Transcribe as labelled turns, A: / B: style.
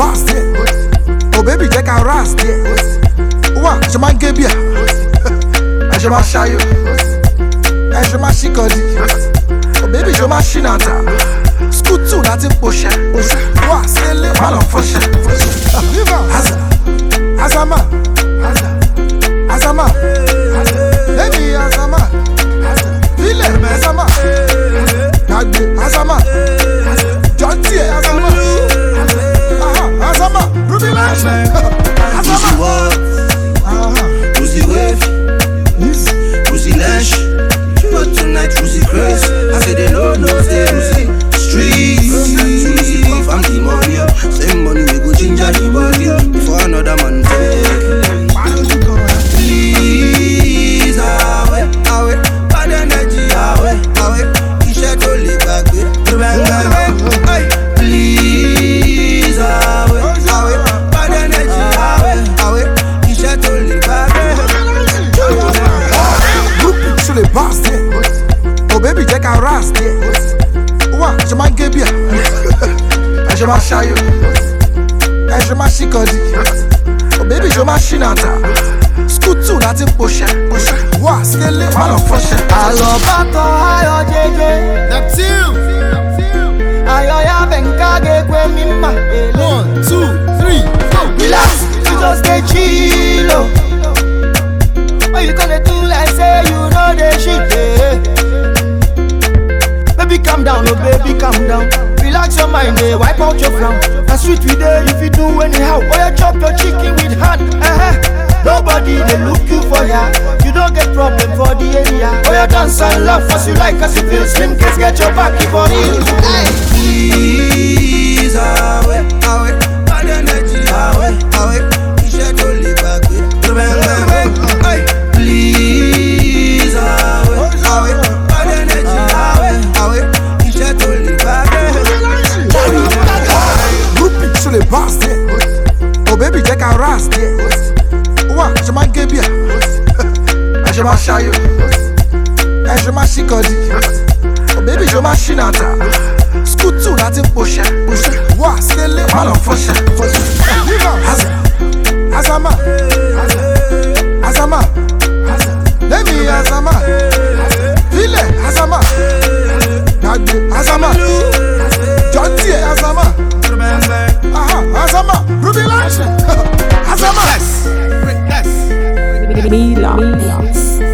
A: vast yẹ o baby
B: jẹ ká rast yẹ wa ṣe máa ń gé bíà. Ẹ ṣe máa ṣayọ. Ẹ ṣe máa ṣí kọ́dí o oh, baby ṣe máa
A: ṣí nàta skútù láti ń poṣẹ wa sílé má lọ fọṣẹ. Wá, ṣe máa ń gé bíà. Ẹ ṣe máa ṣayọ. Ẹ ṣe máa ṣí kọ́dí. Oh baby, ṣe máa ṣí nàta. Skutu láti pòṣẹ. Wá sílé, má lọ fọṣẹ.
C: alọbatọ ayọ jeje ayọ ya bẹ nka ga-ekwe mi mma ele
A: One, two, three, go.
C: relax you just dey chill calm down oh baby calm down. Relax your mind dey wipe out your frown. Na sweet we if you do anyhow. Why you chop your chicken with hand uh-huh. nobody they look you for ya. You don't get problem for the area. Oya dance and laugh as you like as you feel slim. Case get your back for real.
B: Please Je m'en guébia. Ah,
A: je m'en. Ah, je m'en oh, baby, je m'en chinata. Scoutou, la team oh, poche. Oh, c'est les malins fauchés. Azama. Azama. Demi Azama. Vile Azama. Azama. Jotie Azama. Aha, Azama. Ruby Ridiculous. Ridiculous.